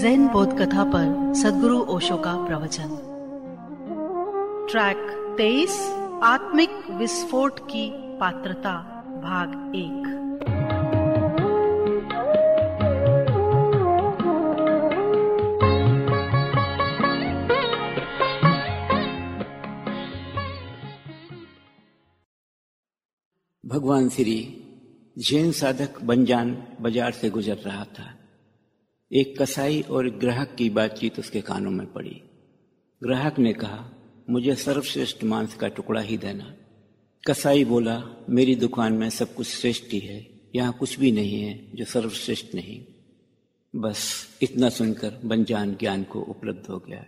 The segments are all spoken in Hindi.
जैन बोध कथा पर सदगुरु ओशो का प्रवचन। ट्रैक तेईस, आत्मिक विस्फोट की पात्रता, भाग एक। भगवान श्री जैन साधक बंजान बाज़ार से गुजर रहा था। एक कसाई और एक ग्राहक की बातचीत उसके कानों में पड़ी। ग्राहक ने कहा, मुझे सर्वश्रेष्ठ मांस का टुकड़ा ही देना। कसाई बोला, मेरी दुकान में सब कुछ श्रेष्ठ ही है, यहाँ कुछ भी नहीं है जो सर्वश्रेष्ठ नहीं। बस इतना सुनकर बंजान ज्ञान को उपलब्ध हो गया।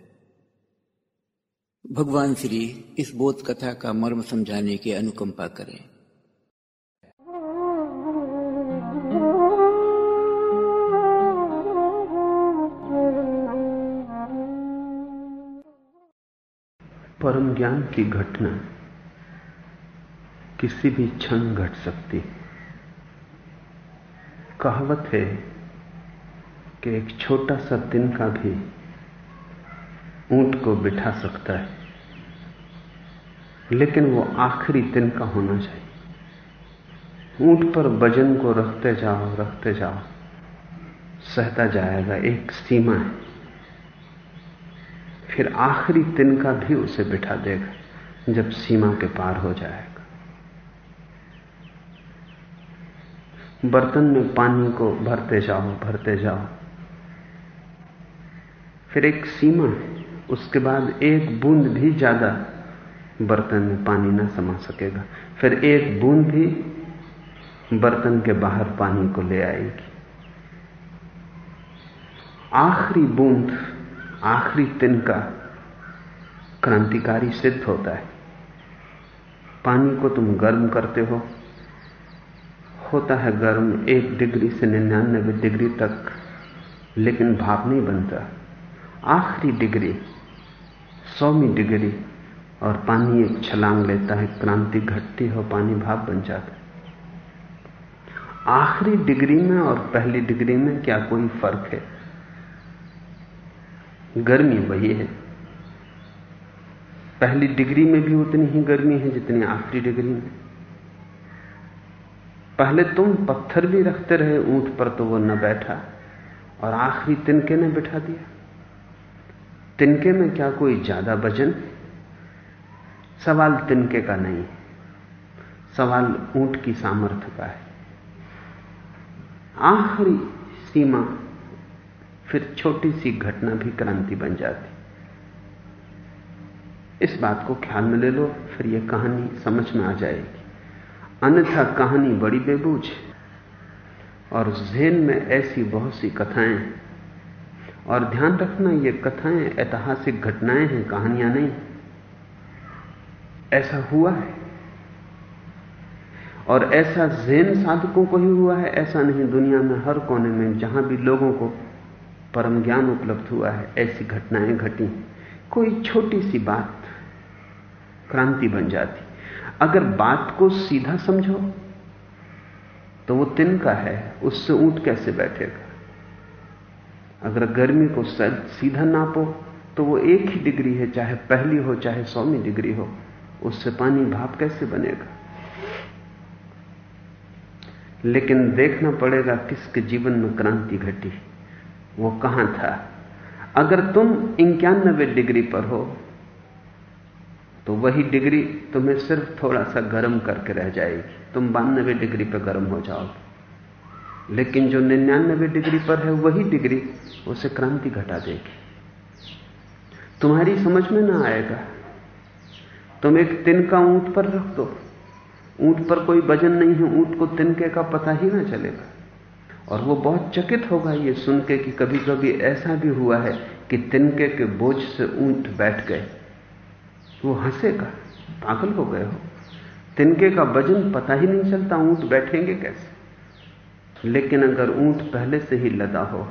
भगवान श्री इस बोध कथा का मर्म समझाने की अनुकंपा करें। परम ज्ञान की घटना किसी भी क्षण घट सकती कहावत है कि एक छोटा सा दिन का भी ऊँट को बिठा सकता है, लेकिन वो आखिरी दिन का होना चाहिए। ऊँट पर वज़न को रखते जाओ रखते जाओ, सहता जाएगा, एक सीमा है। फिर आखिरी तिनका भी उसे बिठा देगा, जब सीमा के पार हो जाएगा। बर्तन में पानी को भरते जाओ भरते जाओ। फिर एक सीमा है, उसके बाद एक बूंद भी ज़्यादा बर्तन में पानी ना समा सकेगा। फिर एक बूंद भी बर्तन के बाहर पानी को ले आएगी। आखिरी बूंद आखिरी तिनका क्रांतिकारी सिद्ध होता है। पानी को तुम गर्म करते हो। होता है गर्म एक डिग्री से निन्यानबे डिग्री तक, लेकिन भाप नहीं बनता। आखिरी डिग्री, सौवीं डिग्री, और पानी एक छलांग लेता है, क्रांति घटती हो, पानी भाप बन जाता है। आखिरी डिग्री में और पहली डिग्री में क्या कोई फ़र्क है? गर्मी वही है। पहली डिग्री में भी उतनी ही गर्मी है जितनी आखिरी डिग्री में। पहले तुम पत्थर भी रखते रहे, ऊँट पर तो वो न बैठा, और आखिरी तिनके ने बिठा दिया। तिनके में क्या कोई ज़्यादा वज़न? सवाल तिनके का नहीं सवाल ऊँट की सामर्थ्य का है। आखिरी सीमा फिर छोटी सी घटना भी क्रांति बन जाती। इस बात को ख्याल में ले लो, फिर यह कहानी समझ में आ जाएगी। अन्यथा कहानी बड़ी बेबूझ है और जहन में ऐसी बहुत सी कथाएँ और ध्यान रखना, ये कथाएँ ऐतिहासिक घटनाएँ हैं, कहानियाँ नहीं। ऐसा हुआ है। और ऐसा जैन साधकों को ही हुआ है, ऐसा नहीं दुनिया में हर कोने में, जहाँ भी लोगों को परम ज्ञान उपलब्ध हुआ है। ऐसी घटनाएँ घटी कोई छोटी सी बात क्रांति बन जाती। अगर बात को सीधा समझो तो वो तिनका है, उससे ऊँट कैसे बैठेगा? अगर गर्मी को सीधा नापो तो वो एक ही डिग्री है, चाहे पहली हो, चाहे सौवीं डिग्री हो, उससे पानी भाप कैसे बनेगा? लेकिन देखना पड़ेगा किसके जीवन में क्रांति घटी। वो कहाँ था? अगर तुम इक्यानबे डिग्री पर हो तो वही डिग्री तुम्हें सिर्फ़ थोड़ा सा गर्म करके रह जाएगी। तुम बानबे डिग्री पर गर्म हो जाओगे। लेकिन जो निन्यानबे डिग्री पर है, वही डिग्री उसे क्रांति घटा देगी। तुम्हारी समझ में ना आएगा। तुम एक तिनका ऊँट पर रख दो। ऊँट पर कोई वज़न नहीं है, ऊँट को तिनके का पता ही ना चलेगा। और वो बहुत चकित होगा ये सुन के कि कभी कभी ऐसा भी हुआ है कि तिनके के बोझ से ऊँट बैठ गए। वो हंसेगा, पागल हो गए हो। तिनके का वज़न पता ही नहीं चलता ऊँट बैठेंगे कैसे। लेकिन अगर ऊँट पहले से ही लदा हो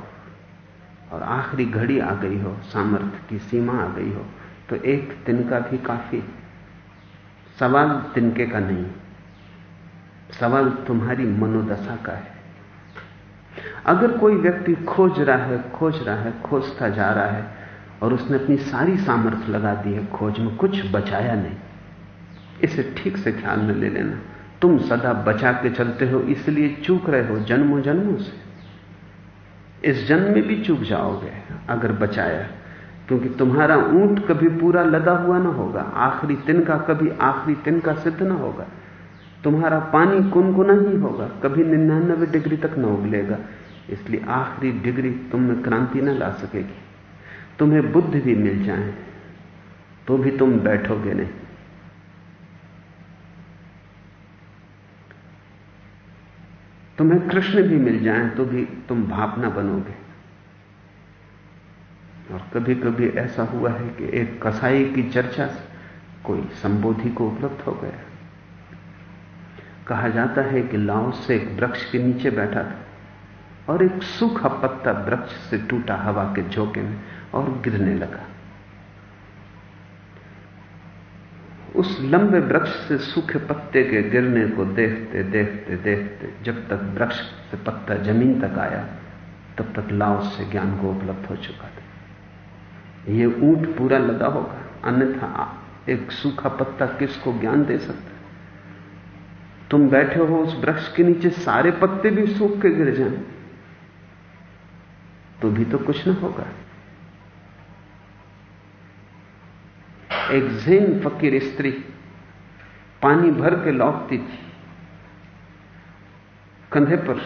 और आखिरी घड़ी आ गई हो सामर्थ्य की सीमा आ गई हो तो एक तिनका भी काफ़ी। सवाल तिनके का नहीं, सवाल तुम्हारी मनोदशा का है। अगर कोई व्यक्ति खोज रहा है, खोज रहा है, खोजता जा रहा है और उसने अपनी सारी सामर्थ्य लगा दी है खोज में, कुछ बचाया नहीं। इसे ठीक से ख्याल में ले लेना। तुम सदा बचा के चलते हो, इसलिए चूक रहे हो जन्मों जन्मों से। इस जन्म में भी चूक जाओगे अगर बचाया, क्योंकि तुम्हारा ऊँट कभी पूरा लदा हुआ ना होगा, आखिरी तिनका कभी आखिरी तिनका सिद्ध ना होगा। तुम्हारा पानी कुनकुना ही होगा, कभी निन्यानबे डिग्री तक न उगलेगा इसलिए आखिरी डिग्री तुम में क्रांति न ला सकेगी। तुम्हें बुद्ध भी मिल जाए तो भी तुम बैठोगे नहीं। तुम्हें कृष्ण भी मिल जाए तो भी तुम भावना बनोगे। और कभी कभी ऐसा हुआ है कि एक कसाई की चर्चा से कोई संबोधि को उपलब्ध हो गया। कहा जाता है कि लाओ से एक वृक्ष के नीचे बैठा था। और एक सूखा पत्ता वृक्ष से टूटा हवा के झोंके में और गिरने लगा। उस लंबे वृक्ष से सूखे पत्ते के गिरने को देखते देखते देखते, जब तक वृक्ष से पत्ता ज़मीन तक आया, तब तक लाओ से ज्ञान को उपलब्ध हो चुका था। यह ऊँट पूरा लगा होगा, अन्यथा एक सूखा पत्ता किसको ज्ञान दे सकता तुम बैठे हो उस वृक्ष के नीचे, सारे पत्ते भी सूख के गिर जाएँ। तो भी तो कुछ ना होगा। एक जैन फकीर स्त्री पानी भर के लौटती थी, कंधे पर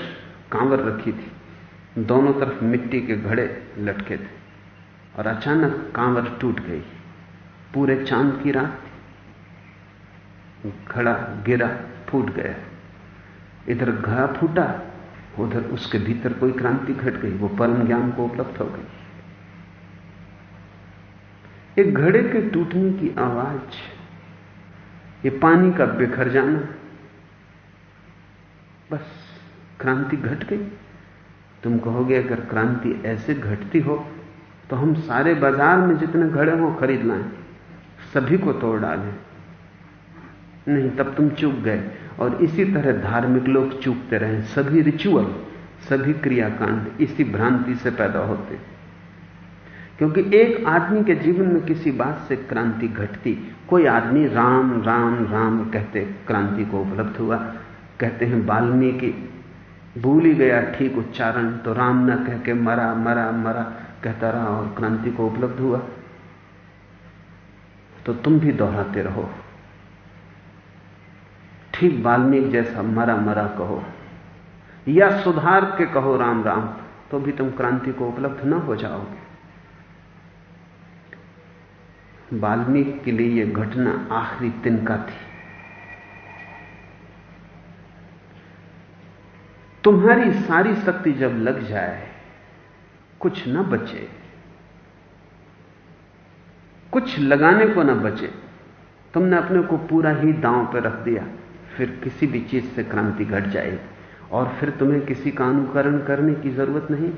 कांवर रखी थी, दोनों तरफ़ मिट्टी के घड़े लटके थे और अचानक कांवर टूट गई। पूरे चाँद की रात थी घड़ा गिरा, फूट गया। इधर घड़ा फूटा उधर उसके भीतर कोई क्रांति घट गई, वो परम ज्ञान को उपलब्ध हो गई। एक घड़े के टूटने की आवाज़, ये पानी का बिखर जाना, बस क्रांति घट गई। तुम कहोगे, अगर क्रांति ऐसे घटती हो तो हम सारे बाज़ार में जितने घड़े हो, खरीद लाएँ, सभी को तोड़ डालें। नहीं, तब तुम चूक गए। और इसी तरह धार्मिक लोग चूकते रहे। सभी रिचुअल सभी क्रियाकांड इसी भ्रांति से पैदा होते। क्योंकि एक आदमी के जीवन में किसी बात से क्रांति घटती। कोई आदमी राम राम राम कहते क्रांति को उपलब्ध हुआ। कहते हैं, वाल्मीकि, भूल ही गया ठीक उच्चारण। तो राम न कह के मरा मरा मरा, कहता रहा और क्रांति को उपलब्ध हुआ। तो तुम भी दोहराते रहो। ठीक वाल्मीकि जैसा मरा मरा कहो, या सुधार के कहो राम राम तो भी तुम क्रांति को उपलब्ध न हो जाओगे। वाल्मीकि के लिए यह घटना आखिरी तिनका थी। तुम्हारी सारी शक्ति जब लग जाए, कुछ न बचे। कुछ लगाने को न बचे, तुमने अपने को पूरा ही दांव पर रख दिया। फिर किसी भी चीज़ से क्रांति घट जाएगी और फिर तुम्हें किसी का अनुकरण करने की ज़रूरत नहीं।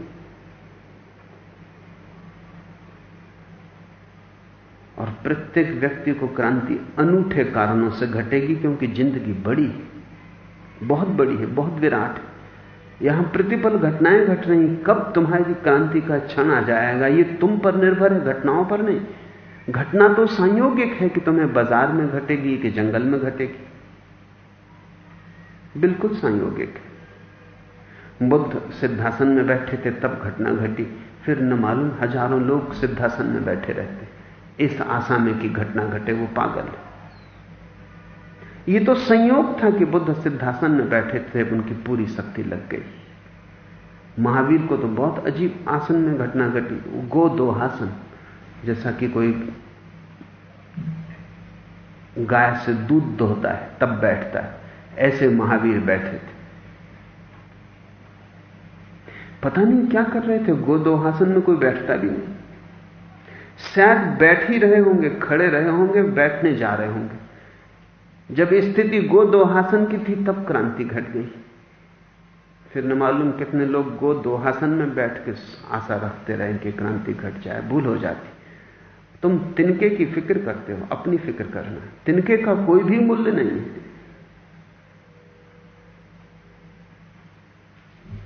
और प्रत्येक व्यक्ति को क्रांति अनूठे कारणों से घटेगी क्योंकि ज़िंदगी बड़ी है, बहुत बड़ी है, बहुत विराट है। यहाँ प्रतिपल घटनाएँ घट रही कब तुम्हारी क्रांति का क्षण आ जाएगा, ये तुम पर निर्भर है, घटनाओं पर नहीं। घटना तो संयोगिक है कि तुम्हें बाज़ार में घटेगी, कि जंगल में घटेगी। बिल्कुल संयोगिक। है बुद्ध सिद्धासन में बैठे थे, तब घटना घटी। फिर न मालूम, हज़ारों लोग सिद्धासन में बैठे रहते। इस आशा में कि घटना घटे, वो पागल। है ये तो संयोग था कि बुद्ध सिद्धासन में बैठे थे, उनकी पूरी शक्ति लग गई। महावीर को तो बहुत अजीब आसन में घटना घटी। गो दोहासन जैसा कि कोई गाय से दूध दोहता है, तब बैठता है। ऐसे महावीर बैठे थे। पता नहीं क्या कर रहे थे, गोदोहासन में कोई बैठता भी नहीं। शायद बैठ ही रहे होंगे, खड़े रहे होंगे, बैठने जा रहे होंगे। जब स्थिति गोदोहासन की थी, तब क्रांति घट गई। फिर न मालूम कितने लोग गो दोहासन में बैठ के आशा रखते रहे कि क्रांति घट जाए, भूल हो जाती। तुम तिनके की फ़िक्र करते हो, अपनी फ़िक्र करना। तिनके का कोई भी मूल्य नहीं। है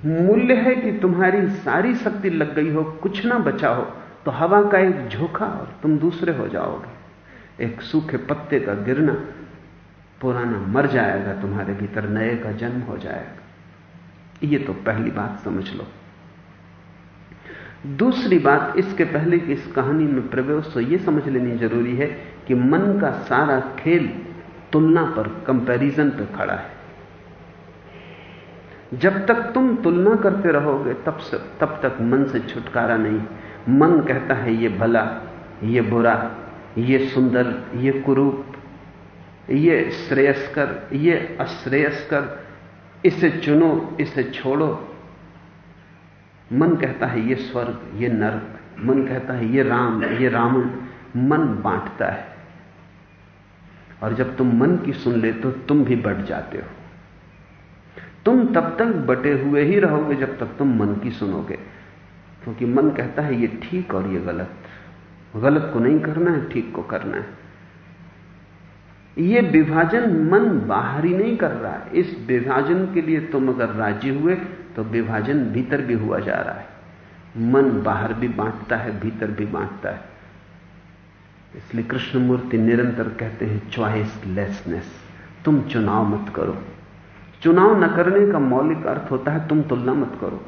मूल्य है कि तुम्हारी सारी शक्ति लग गई हो, कुछ ना बचा हो तो हवा का एक झोंका और तुम दूसरे हो जाओगे। एक सूखे पत्ते का गिरना, पुराना मर जाएगा, तुम्हारे भीतर नए का जन्म हो जाएगा। ये तो पहली बात समझ लो। दूसरी बात, इसके पहले कि इस कहानी में प्रवेश तो यह समझ लेनी ज़रूरी है कि मन का सारा खेल तुलना पर कंपैरिजन पर खड़ा है। जब तक तुम तुलना करते रहोगे, तब से तब तक मन से छुटकारा नहीं। मन कहता है, ये भला, ये बुरा, ये सुंदर, ये कुरूप, ये श्रेयस्कर, ये अश्रेयस्कर, इसे चुनो, इसे छोड़ो। मन कहता है, ये स्वर्ग, ये नर्क, मन कहता है, ये राम, ये रावण। मन बांटता है। और जब तुम मन की सुन ले तो तुम भी बढ़ जाते हो। तुम तब तक बटे हुए ही रहोगे जब तक तुम मन की सुनोगे। क्योंकि मन कहता है, ये ठीक और ये गलत। गलत को नहीं करना है, ठीक को करना है। ये विभाजन मन बाहर नहीं कर रहा है। इस विभाजन के लिए तुम अगर राज़ी हुए तो विभाजन भीतर भी हुआ जा रहा है। मन बाहर भी बांटता है, भीतर भी बांटता है। इसलिए कृष्णमूर्ति निरंतर कहते हैं च्वाइस लेसनेस तुम चुनाव मत करो। चुनाव न करने का मौलिक अर्थ होता है तुम तुलना मत करो।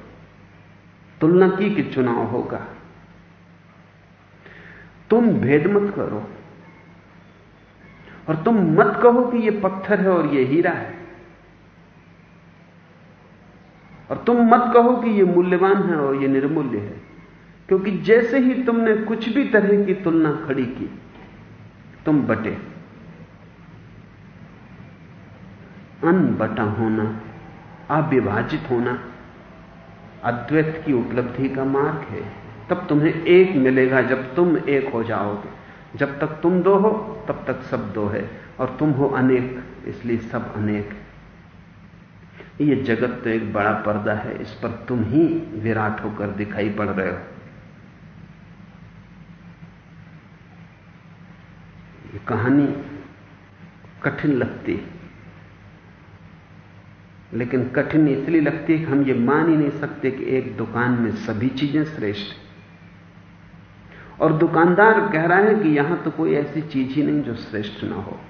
तुलना की कि चुनाव होगा? तुम भेद मत करो। और तुम मत कहो कि यह पत्थर है और यह हीरा है। और तुम मत कहो कि यह मूल्यवान है और यह निर्मूल्य है। क्योंकि जैसे ही तुमने कुछ भी तरह की तुलना खड़ी की, तुम बटे। अनबटा होना, अविभाजित होना, अद्वैत की उपलब्धि का मार्ग है। तब तुम्हें एक मिलेगा जब तुम एक हो जाओगे। जब तक तुम दो हो, तब तक सब दो है। और तुम हो अनेक, इसलिए सब अनेक। ये जगत तो एक बड़ा पर्दा है, इस पर तुम ही विराट होकर दिखाई पड़ रहे हो। ये कहानी कठिन लगती है। लेकिन कठिन इसलिए लगती है कि हम ये मान ही नहीं सकते कि एक दुकान में सभी चीज़ें श्रेष्ठ हैं। और दुकानदार कह रहा है कि यहाँ तो कोई ऐसी चीज़ ही नहीं जो श्रेष्ठ ना हो।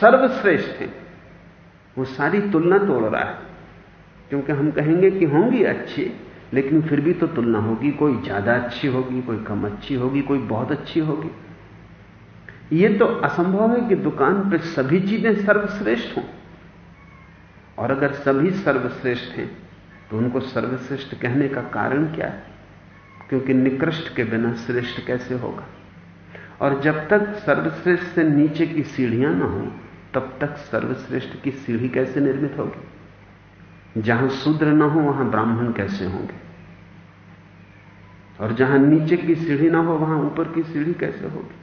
सर्वश्रेष्ठ है। वो सारी तुलना तोड़ रहा है। क्योंकि हम कहेंगे कि होंगी अच्छी, लेकिन फिर भी तो तुलना होगी। कोई ज़्यादा अच्छी होगी, कोई कम अच्छी होगी, कोई बहुत अच्छी होगी। यह तो असंभव है कि दुकान पर सभी चीज़ें सर्वश्रेष्ठ हों। और अगर सभी सर्वश्रेष्ठ हैं तो उनको सर्वश्रेष्ठ कहने का कारण क्या है? क्योंकि निकृष्ट के बिना श्रेष्ठ कैसे होगा? और जब तक सर्वश्रेष्ठ से नीचे की सीढ़ियाँ ना हो, तब तक सर्वश्रेष्ठ की सीढ़ी कैसे निर्मित होगी? जहाँ शूद्र ना हो, वहाँ ब्राह्मण कैसे होंगे? और जहाँ नीचे की सीढ़ी ना हो, वहाँ ऊपर की सीढ़ी कैसे होगी?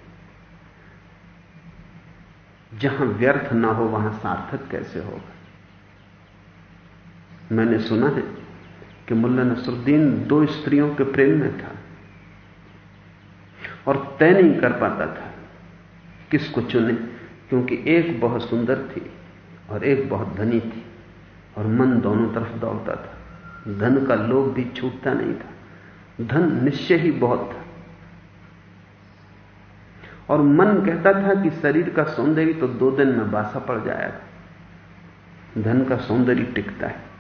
जहाँ व्यर्थ ना हो, वहाँ सार्थक कैसे होगा? मैंने सुना है कि मुल्ला नसरुद्दीन दो स्त्रियों के प्रेम में था और तय नहीं कर पाता था किसको चुने, क्योंकि एक बहुत सुंदर थी और एक बहुत धनी थी और मन दोनों तरफ़ दौड़ता था। धन का लोभ भी छूटता नहीं था। धन निश्चय ही बहुत था। और मन कहता था कि शरीर का सौंदर्य तो दो दिन में बासा पड़ जाएगा। धन का सौंदर्य टिकता है।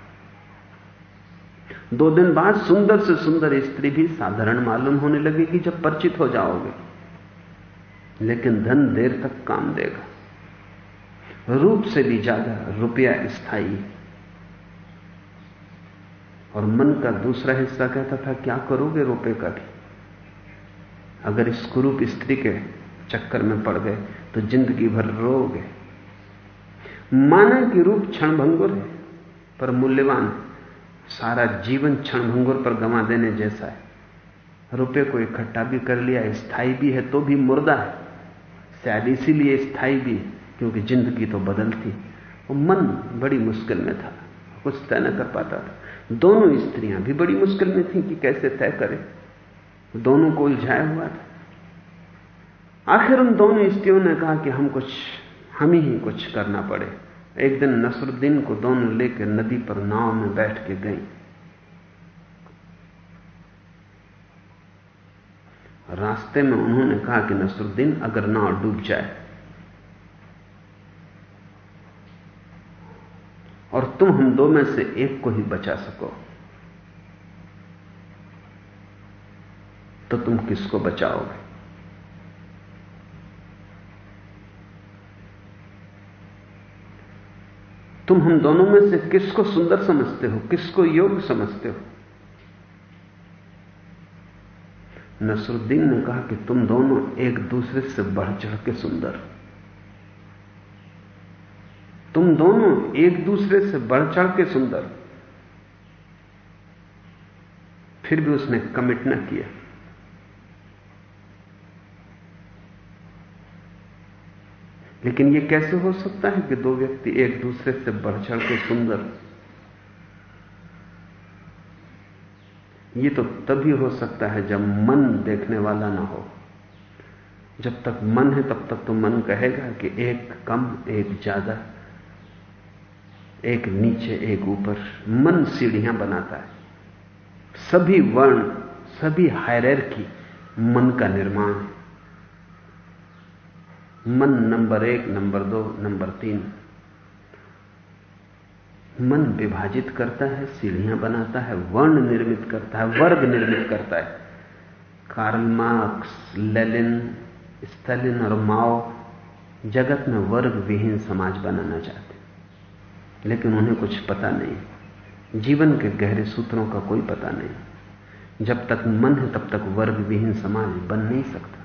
दो दिन बाद सुंदर से सुंदर स्त्री भी साधारण मालूम होने लगेगी जब परिचित हो जाओगे। लेकिन धन देर तक काम देगा। रूप से भी ज़्यादा रुपया स्थायी। और मन का दूसरा हिस्सा कहता था, क्या करोगे रुपए का भी? अगर इस कुरूप स्त्री के चक्कर में पड़ गए तो ज़िंदगी भर रोगे माना कि रूप क्षणभंगुर है, पर मूल्यवान है। सारा जीवन क्षणभंगुर पर गंवा देने जैसा है। रुपए को इकट्ठा भी कर लिया स्थायी भी है तो भी मुर्दा है। शायद इसीलिए स्थायी भी क्योंकि ज़िंदगी तो बदलती और मन बड़ी मुश्किल में था, कुछ तय न कर पाता था। दोनों स्त्रियाँ भी बड़ी मुश्किल में थी कि कैसे तय करें। दोनों को उलझाया हुआ था। आखिर उन दोनों स्त्रियों ने कहा कि हम कुछ, हम ही कुछ करना पड़े। एक दिन नसरुद्दीन को दोनों लेकर नदी पर नाव में बैठ के गई। रास्ते में उन्होंने कहा कि नसरुद्दीन, अगर नाव डूब जाए। और तुम हम दो में से एक को ही बचा सको। तो तुम किसको बचाओगे? तुम हम दोनों में से किसको सुंदर समझते हो? किसको योग्य समझते हो? नसरुद्दीन ने कहा कि तुम दोनों एक दूसरे से बढ़ चढ़ के सुंदर। तुम दोनों एक दूसरे से बढ़ चढ़ के सुंदर। फिर भी उसने कमिट ना किया। लेकिन यह कैसे हो सकता है कि दो व्यक्ति एक दूसरे से बढ़ चढ़ के सुंदर? ये तो तभी हो सकता है जब मन देखने वाला ना हो। जब तक मन है, तब तक तो मन कहेगा कि एक कम, एक ज़्यादा, एक नीचे, एक ऊपर। मन सीढ़ियाँ बनाता है। सभी वर्ण, सभी हायरर की मन का निर्माण है। मन नंबर एक, नंबर दो, नंबर तीन। मन विभाजित करता है, सीढ़ियाँ बनाता है, वर्ण निर्मित करता है, वर्ग निर्मित करता है। कार्ल मार्क्स लेलिन स्टेलिन और माओ जगत में वर्ग विहीन समाज बनाना चाहते लेकिन उन्हें कुछ पता नहीं। जीवन के गहरे सूत्रों का कोई पता नहीं। जब तक मन है, तब तक वर्ग विहीन समाज बन नहीं सकता।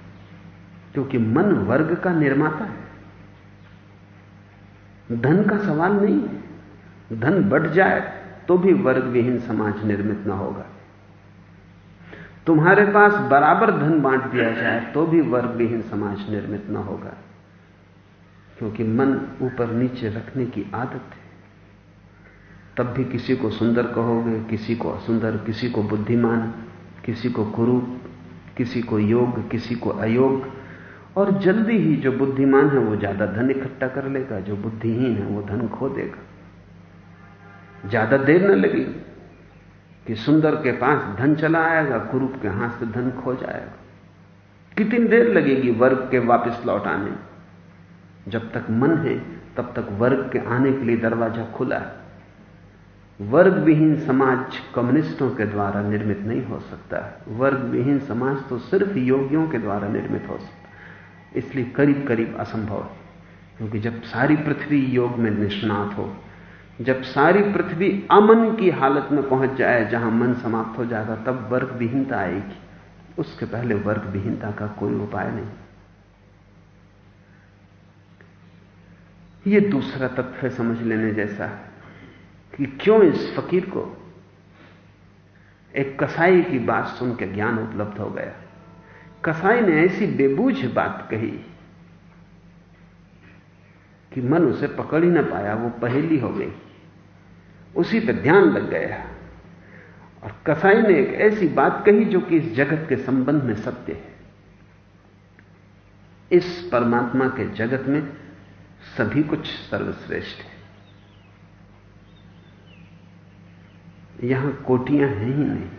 क्योंकि मन वर्ग का निर्माता है। धन का सवाल नहीं है। धन बढ़ जाए तो भी वर्ग विहीन समाज निर्मित ना होगा। तुम्हारे पास बराबर धन बांट दिया जाए तो भी वर्ग विहीन समाज निर्मित ना होगा। क्योंकि मन ऊपर नीचे रखने की आदत है। तब भी किसी को सुंदर कहोगे, किसी को असुंदर, किसी को बुद्धिमान, किसी को कुरूप, किसी को योग, किसी को अयोग और जल्दी ही जो बुद्धिमान है वो ज़्यादा धन इकट्ठा कर लेगा, जो बुद्धिहीन है वो धन खो देगा। ज़्यादा देर न लगी कि सुंदर के पास धन चला आएगा, कुरूप के हाथ से धन खो जाएगा। कितनी देर लगेगी वर्ग के वापस लौट आने जब तक मन है, तब तक वर्ग के आने के लिए दरवाज़ा खुला है। वर्ग विहीन समाज कम्युनिस्टों के द्वारा निर्मित नहीं हो सकता। वर्ग विहीन समाज तो सिर्फ़ योगियों के द्वारा निर्मित हो सकता इसलिए करीब करीब असंभव है। क्योंकि जब सारी पृथ्वी योग में निष्णात हो, जब सारी पृथ्वी अमन की हालत में पहुँच जाए, जहाँ मन समाप्त हो जाएगा, तब वर्ग विहीनता आएगी। उसके पहले वर्ग विहीनता का कोई उपाय नहीं। यह दूसरा तथ्य समझ लेने जैसा कि क्यों इस फकीर को एक कसाई की बात सुनकर ज्ञान उपलब्ध हो गया? कसाई ने ऐसी बेबूझ बात कही कि मन उसे पकड़ ही ना पाया, वो पहेली हो गई। उसी पर ध्यान लग गया। और कसाई ने एक ऐसी बात कही जो कि इस जगत के संबंध में सत्य है। इस परमात्मा के जगत में सभी कुछ सर्वश्रेष्ठ है। यहाँ कोटियाँ हैं ही नहीं।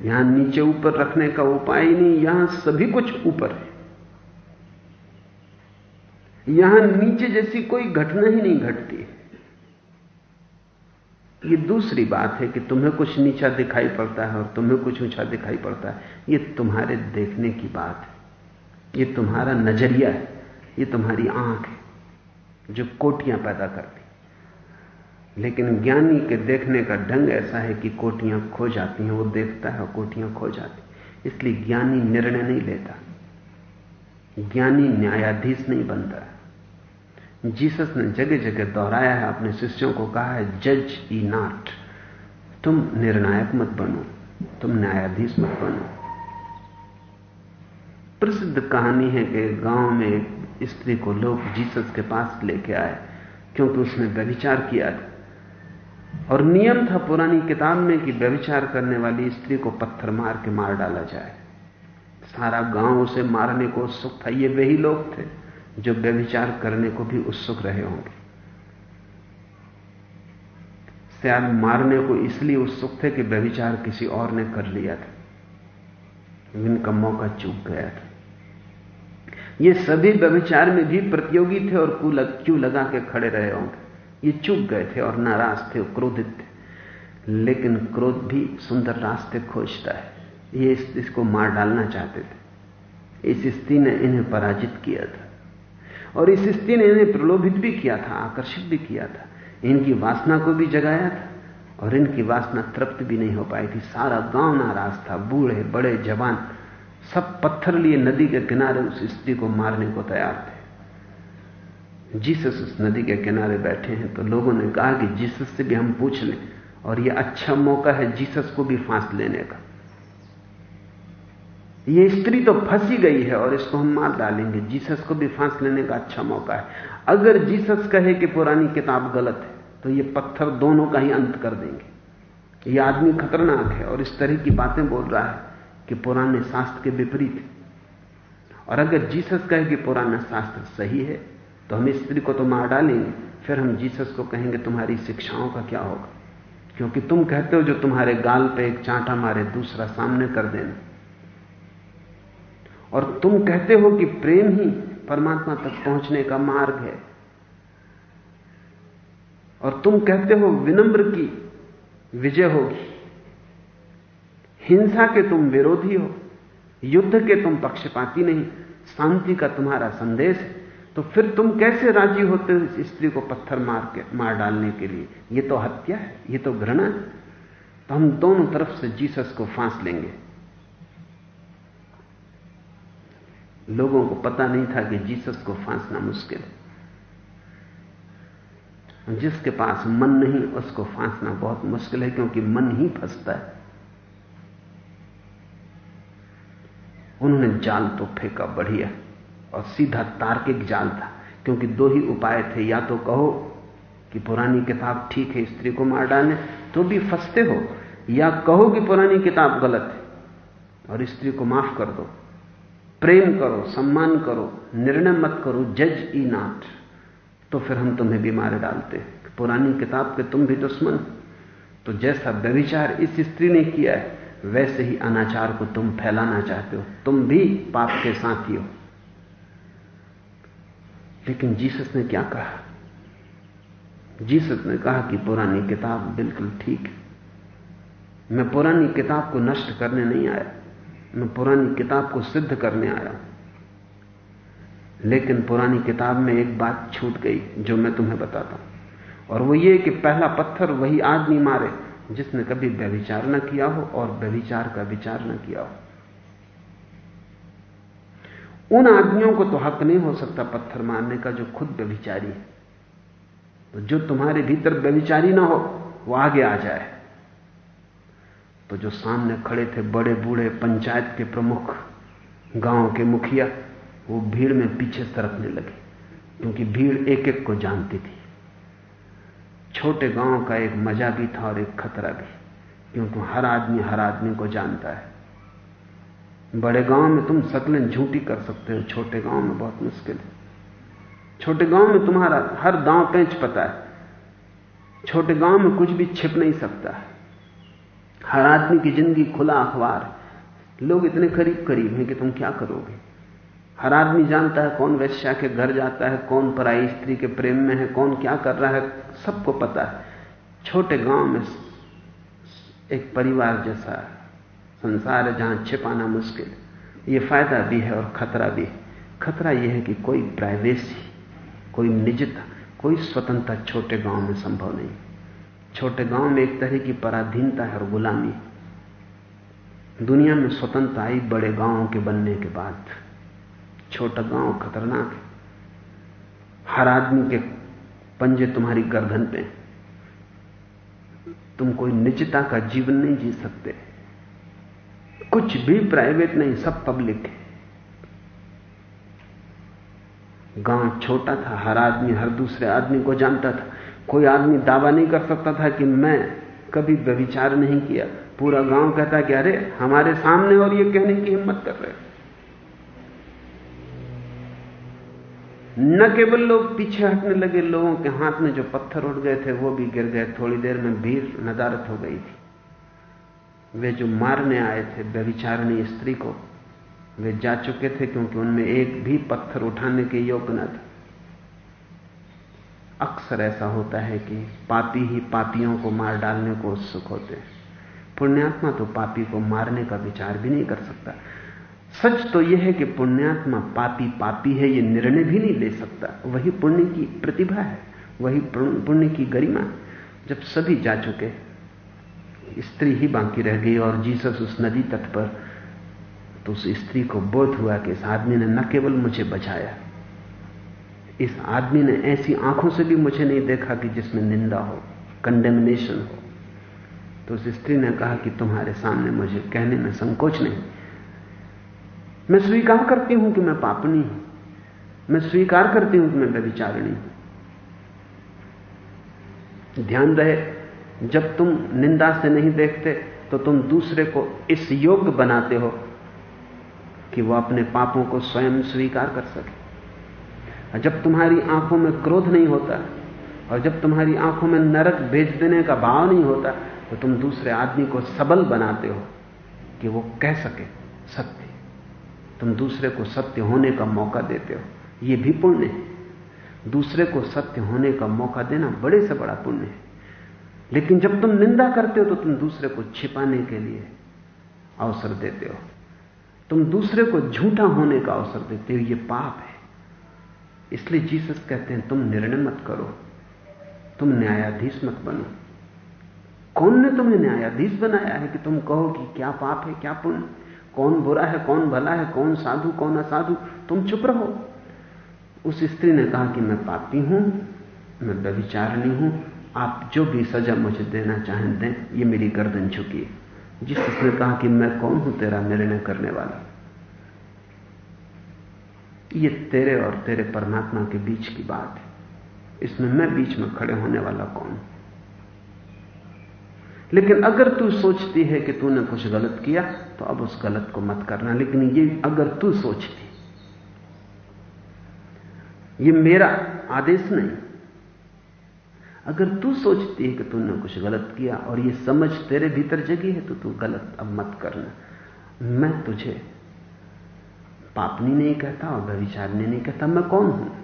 यहाँ नीचे ऊपर रखने का उपाय ही नहीं, यहाँ सभी कुछ ऊपर है। यहाँ नीचे जैसी कोई घटना ही नहीं घटती ये दूसरी बात है कि तुम्हें कुछ नीचा दिखाई पड़ता है और तुम्हें कुछ ऊँचा दिखाई पड़ता है। ये तुम्हारे देखने की बात है। ये तुम्हारा नज़रिया है। ये तुम्हारी आँख है, जो कोटियाँ पैदा करती लेकिन ज्ञानी के देखने का ढंग ऐसा है कि कोटियाँ खो जाती हैं, वो देखता है कोटियाँ खो जाती इसलिए ज्ञानी निर्णय नहीं लेता। ज्ञानी न्यायाधीश नहीं बनता। जीसस ने जगह जगह दोहराया है, अपने शिष्यों को कहा है, जज ई नाट। तुम निर्णायक मत बनो, तुम न्यायाधीश मत बनो। प्रसिद्ध कहानी है कि गाँव में स्त्री को लोग जीसस के पास लेके आए, क्योंकि उसने व्यभिचार किया। था और नियम था पुरानी किताब में कि व्यविचार करने वाली स्त्री को पत्थर मार के मार डाला जाए। सारा गाँव उसे मारने को उत्सुक था, ये वही लोग थे जो व्यभिचार करने को भी उत्सुक रहे होंगे। शायद मारने को इसलिए उत्सुक थे कि व्यभिचार किसी और ने कर लिया था इनका मौका चूक गया था। ये सभी व्यभिचार में भी प्रतियोगी थे और क्यों लगा के खड़े रहे होंगे? ये चूक गए थे और नाराज़ थे क्रोधित थे। लेकिन क्रोध भी सुंदर रास्ते खोजता है। ये इस, इसको मार डालना चाहते थे। इस स्त्री ने इन्हें पराजित किया था। और इस स्त्री ने इन्हें प्रलोभित भी किया था आकर्षित भी किया था। इनकी वासना को भी जगाया था और इनकी वासना तृप्त भी नहीं हो पाई थी। सारा गाँव नाराज़ था बूढ़े बड़े जवान सब पत्थर लिए नदी के किनारे उस स्त्री को मारने को तैयार थे। जीसस उस नदी के किनारे बैठे हैं तो लोगों ने कहा कि जीसस से भी हम पूछ लें, और यह अच्छा मौका है जीसस को भी फांस लेने का। यह स्त्री तो फंसी गई है, और इसको हम मार डालेंगे। जीसस को भी फांस लेने का अच्छा मौका है। अगर जीसस कहे कि पुरानी किताब गलत है तो ये पत्थर दोनों का ही अंत कर देंगे। यह आदमी खतरनाक है, और इस तरह की बातें बोल रहा है कि पुराने शास्त्र के विपरीत और अगर जीसस कहे कि पुराना शास्त्र सही है तो हम स्त्री को तो मार डालेंगे फिर हम जीसस को कहेंगे, तुम्हारी शिक्षाओं का क्या होगा? क्योंकि तुम कहते हो, जो तुम्हारे गाल पे एक चांटा मारे, दूसरा सामने कर देना। और तुम कहते हो कि प्रेम ही परमात्मा तक पहुँचने का मार्ग है। और तुम कहते हो, विनम्र की विजय होगी। हिंसा के तुम विरोधी हो, युद्ध के तुम पक्षपाती नहीं, शांति का तुम्हारा संदेश है। तो फिर तुम कैसे राज़ी होते हो इस स्त्री को पत्थर मार के, मार डालने के लिए? ये तो हत्या है, ये तो घृणा है। तो हम दोनों तरफ़ से जीसस को फांस लेंगे। लोगों को पता नहीं था कि जीसस को फांसना मुश्किल जिसके पास मन नहीं, उसको फांसना बहुत मुश्किल है, क्योंकि मन ही फंसता है। उन्होंने जाल तो फेंका, बढ़िया। और सीधा तार्किक जाल था, क्योंकि दो ही उपाय थे। या तो कहो कि पुरानी किताब ठीक है, स्त्री को मार डालने तो भी फंसते हो, या कहो कि पुरानी किताब गलत है, और स्त्री को माफ़ कर दो। प्रेम करो, सम्मान करो, निर्णय मत करो, जज ई नाट। तो फिर हम तुम्हें भी मारे डालते पुरानी किताब के तुम भी दुश्मन तो जैसा व्यविचार इस स्त्री ने किया है, वैसे ही अनाचार को तुम फैलाना चाहते हो। तुम भी पाप के साथी हो। लेकिन जीसस ने क्या कहा? जीसस ने कहा कि पुरानी किताब बिल्कुल ठीक है। मैं पुरानी किताब को नष्ट करने नहीं आया। मैं पुरानी किताब को सिद्ध करने आया हूँ। लेकिन पुरानी किताब में एक बात छूट गई, जो मैं तुम्हें बताता हूँ। और वो ये कि पहला पत्थर वही आदमी मारे, जिसने कभी व्यभिचार न किया हो और व्यभिचार का विचार न किया हो। उन आदमियों को तो हक नहीं हो सकता पत्थर मारने का, जो खुद व्यभिचारी है। तो जो तुम्हारे भीतर व्यभिचारी ना हो, वो आगे आ जाए। तो जो सामने खड़े थे बड़े बूढ़े पंचायत के प्रमुख, गाँव के मुखिया, वो भीड़ में पीछे सरकने लगे, क्योंकि भीड़ एक एक को जानती थी। छोटे गाँव का एक मज़ा भी था और एक खतरा भी, क्योंकि हर आदमी हर आदमी को जानता है। बड़े गाँव में तुम सकलन झूठी कर सकते हो, छोटे गाँव में बहुत मुश्किल है। छोटे गाँव में तुम्हारा हर दांव पेंच पता है। छोटे गाँव में कुछ भी छिप नहीं सकता है। हर आदमी की ज़िंदगी खुला अखबार लोग इतने करीब करीब हैं कि तुम क्या करोगे? हर आदमी जानता है कौन वैश्या के घर जाता है, कौन पराई स्त्री के प्रेम में है, कौन क्या कर रहा है, सबको पता है। छोटे गाँव में एक परिवार जैसा संसार है जहाँ छिपाना मुश्किल ये फ़ायदा भी है और खतरा भी है। खतरा यह है कि कोई प्राइवेसी, कोई निजता, कोई स्वतंत्रता छोटे गाँव में संभव नहीं। छोटे गाँव में एक तरह की पराधीनता है और गुलामी दुनिया में स्वतंत्रता आई बड़े गाँवों के बनने के बाद। छोटा गाँव खतरनाक है। हर आदमी के पंजे तुम्हारी गर्दन पे तुम कोई निजता का जीवन नहीं जी सकते। कुछ भी प्राइवेट नहीं, सब पब्लिक है। गाँव छोटा था, हर आदमी हर दूसरे आदमी को जानता था। कोई आदमी दावा नहीं कर सकता था कि मैं कभी व्यविचार नहीं किया। पूरा गाँव कहता कि अरे, हमारे सामने और ये कहने की हिम्मत कर रहे न केवल लोग पीछे हटने लगे, लोगों के हाथ में जो पत्थर उठ गए थे, वो भी गिर गए। थोड़ी देर में भीड़, नदारत हो गई थी। वे जो मारने आए थे व्यविचारणी स्त्री को, वे जा चुके थे क्योंकि उनमें एक भी पत्थर उठाने के योग्य न थे। अक्सर ऐसा होता है कि पापी ही पापियों को मार डालने को उत्सुक होते हैं। पुण्यात्मा तो पापी को मारने का विचार भी नहीं कर सकता। सच तो यह है कि पुण्यात्मा पापी पापी है यह निर्णय भी नहीं ले सकता। वही पुण्य की प्रतिभा है, वही पुण्य की गरिमा जब सभी जा चुके स्त्री ही बाकी रह गई और जीसस उस नदी तट पर तो उस स्त्री को बोध हुआ कि इस आदमी ने न केवल मुझे बचाया, इस आदमी ने ऐसी आँखों से भी मुझे नहीं देखा कि जिसमें निंदा हो कंडेमिनेशन हो। तो उस स्त्री ने कहा कि तुम्हारे सामने मुझे कहने में संकोच नहीं। मैं स्वीकार करती हूँ कि मैं पापनी हूँ। मैं स्वीकार करती हूँ कि मैं व्यविचारिणी हूँ। ध्यान रहे जब तुम निंदा से नहीं देखते तो तुम दूसरे को इस योग्य बनाते हो कि वह अपने पापों को स्वयं स्वीकार कर सके। जब तुम्हारी आँखों में क्रोध नहीं होता, और जब तुम्हारी आँखों में नरक भेज देने का भाव नहीं होता तो तुम दूसरे आदमी को सबल बनाते हो कि वो कह सके सत्य। तुम दूसरे को सत्य होने का मौका देते हो। यह भी पुण्य है। दूसरे को सत्य होने का मौका देना बड़े से बड़ा पुण्य है। लेकिन जब तुम निंदा करते हो तो तुम दूसरे को छिपाने के लिए अवसर देते हो। तुम दूसरे को झूठा होने का अवसर देते हो यह पाप है। इसलिए जीसस कहते हैं, तुम निर्णय मत करो। तुम न्यायाधीश मत बनो। कौन ने तुम्हें न्यायाधीश बनाया है कि तुम कहो कि क्या पाप है, क्या पुण्य? कौन बुरा है, कौन भला है, कौन साधु, कौन असाधु? तुम चुप रहो। उस स्त्री ने कहा कि मैं पापी हूँ, मैं व्यविचारणी हूँ आप जो भी सजा मुझे देना चाहें दें ये मेरी गर्दन झुकी है। जिस उसने कहा कि मैं कौन हूँ, तेरा निर्णय करने वाला ये तेरे और तेरे परमात्मा के बीच की बात है। इसमें मैं बीच में खड़े होने वाला कौन लेकिन अगर तू सोचती है कि तूने कुछ गलत किया तो अब उस गलत को मत करना। लेकिन ये अगर तू सोचती, ये मेरा आदेश नहीं अगर तू सोचती है कि तूने कुछ गलत किया और ये समझ तेरे भीतर जगी है तो तू गलत अब मत करना। मैं तुझे पापनी नहीं कहता और व्यविचारनी नहीं कहता, मैं कौन हूँ?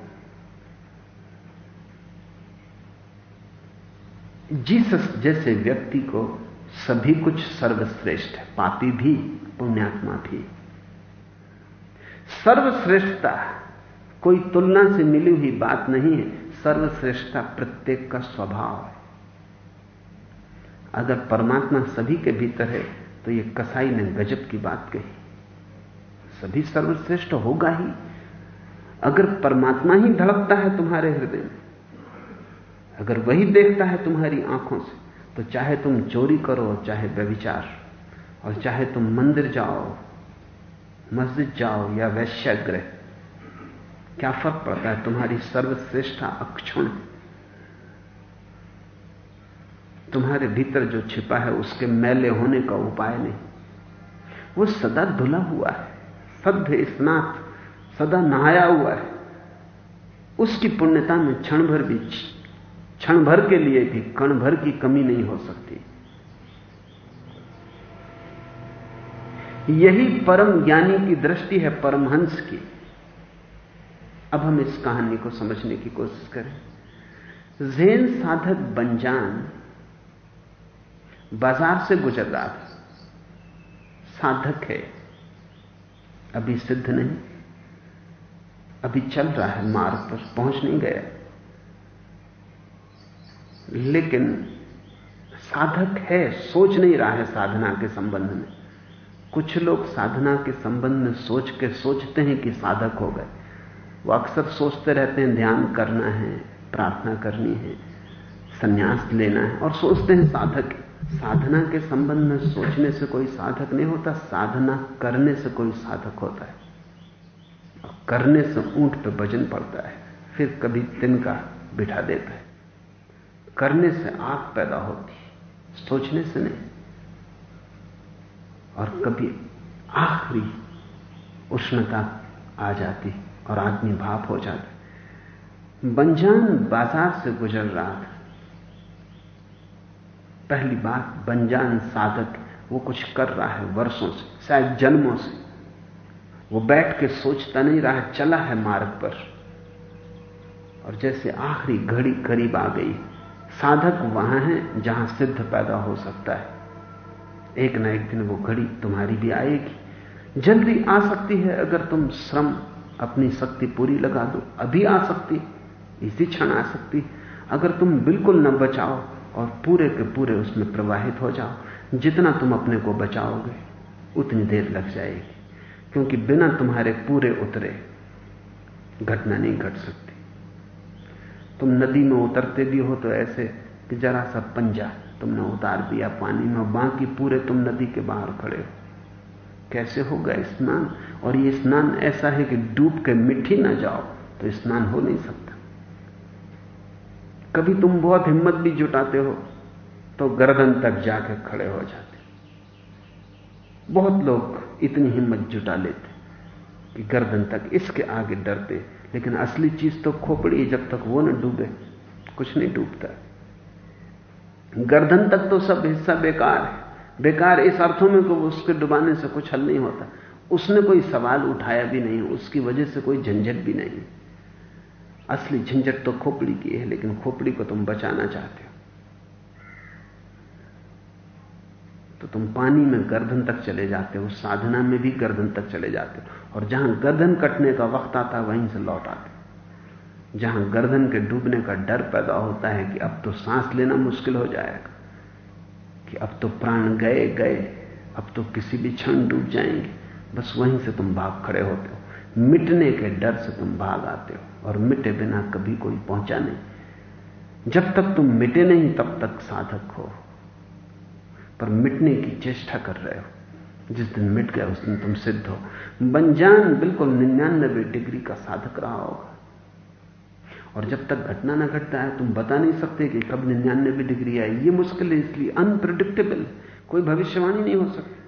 जीसस जैसे व्यक्ति को सभी कुछ सर्वश्रेष्ठ है, पापी भी, पुण्यात्मा भी। सर्वश्रेष्ठता, कोई तुलना से मिली हुई बात नहीं है। सर्वश्रेष्ठता प्रत्येक का स्वभाव है। अगर परमात्मा सभी के भीतर है तो यह कसाई ने गजब की बात कही। सभी सर्वश्रेष्ठ होगा ही। अगर परमात्मा ही धड़कता है तुम्हारे हृदय में, अगर वही देखता है तुम्हारी आँखों से तो चाहे तुम चोरी करो, चाहे व्यविचार और चाहे तुम मंदिर जाओ, मस्जिद जाओ या वैश्याग्रह क्या फ़र्क पड़ता है? तुम्हारी सर्वश्रेष्ठा अक्षुण। तुम्हारे भीतर जो छिपा है, उसके मैले होने का उपाय नहीं। वो सदा धुला हुआ है। सभ्य स्नात, सदा नहाया हुआ है। उसकी पुण्यता में क्षण भर भी क्षण भर के लिए भी कण भर की कमी नहीं हो सकती। यही परम ज्ञानी की दृष्टि है, परमहंस की। अब हम इस कहानी को समझने की कोशिश करें। जैन साधक बंजान बाज़ार से गुजर रहा था। साधक है। अभी सिद्ध नहीं। अभी चल रहा है मार्ग पर, पहुँच नहीं गया। लेकिन साधक है, सोच नहीं रहा है साधना के संबंध में। कुछ लोग साधना के संबंध में सोच के सोचते हैं कि साधक हो गए। वो अक्सर सोचते रहते हैं, ध्यान करना है, प्रार्थना करनी है, संन्यास लेना है, और सोचते हैं साधक साधना के संबंध में सोचने से कोई साधक नहीं होता, साधना करने से कोई साधक होता है। करने से ऊँट पर वज़न पड़ता है, फिर कभी तिनका बिठा देता है। करने से आग पैदा होती है, सोचने से नहीं। और कभी आखिरी उष्णता आ जाती और आदमी भाप हो जाता बंजान बाज़ार से गुजर रहा था। पहली बात, बंजान साधक वो कुछ कर रहा है वर्षों से, शायद जन्मों से। वो बैठ के सोचता नहीं रहा, चला है मार्ग पर। और जैसे आखिरी घड़ी करीब आ गई, साधक वहाँ है जहाँ सिद्ध पैदा हो सकता है। एक ना एक दिन वो घड़ी तुम्हारी भी आएगी। जल्दी आ सकती है अगर तुम श्रम अपनी शक्ति पूरी लगा दो। अभी आ सकती इसी क्षण आ सकती अगर तुम बिल्कुल न बचाओ और पूरे के पूरे उसमें प्रवाहित हो जाओ, जितना तुम अपने को बचाओगे, उतनी देर लग जाएगी। क्योंकि बिना तुम्हारे पूरे उतरे, घटना नहीं घट सकती। तुम नदी में उतरते भी हो तो ऐसे कि जरा सा पंजा तुमने उतार दिया, पानी में, बाकी पूरे तुम नदी के बाहर खड़े हो। कैसे होगा स्नान? और ये स्नान ऐसा है कि डूब के मिट्टी ना जाओ तो स्नान हो नहीं सकता। कभी तुम बहुत हिम्मत भी जुटाते हो तो गर्दन तक जाके खड़े हो जाते। बहुत लोग इतनी हिम्मत जुटा लेते कि गर्दन तक इसके आगे डरते, लेकिन असली चीज़ तो खोपड़ी है, जब तक वो ना डूबे, कुछ नहीं डूबता। गर्दन तक तो सब हिस्सा बेकार है। बेकार इस अर्थों में कि उसके डुबाने से कुछ हल नहीं होता। उसने कोई सवाल उठाया भी नहीं, उसकी वजह से कोई झंझट भी नहीं। असली झंझट तो खोपड़ी की है, लेकिन खोपड़ी को तुम बचाना चाहते हो। तो तुम पानी में गर्दन तक चले जाते हो, साधना में भी गर्दन तक चले जाते हो, और जहाँ गर्दन कटने का वक्त आता है वहीं से लौट आते जहाँ गर्दन के डूबने का डर पैदा होता है कि अब तो सांस लेना मुश्किल हो जाएगा। कि अब तो प्राण गए गए। अब तो किसी भी क्षण डूब जाएँगे। बस वहीं से तुम भाग खड़े होते हो। मिटने के डर से तुम भाग आते हो और मिटे बिना कभी कोई पहुँचा नहीं। जब तक तुम मिटे नहीं, तब तक साधक हो। पर मिटने की चेष्टा कर रहे हो। जिस दिन मिट गया उस दिन तुम सिद्ध हो। बंजान बिल्कुल निन्यानबे डिग्री का साधक रहा होगा। और जब तक घटना ना घटता है, तुम बता नहीं सकते कि कब निन्यानबे डिग्री आई। ये मुश्किल है, इसलिए अनप्रडिक्टेबल कोई भविष्यवाणी नहीं हो सकती।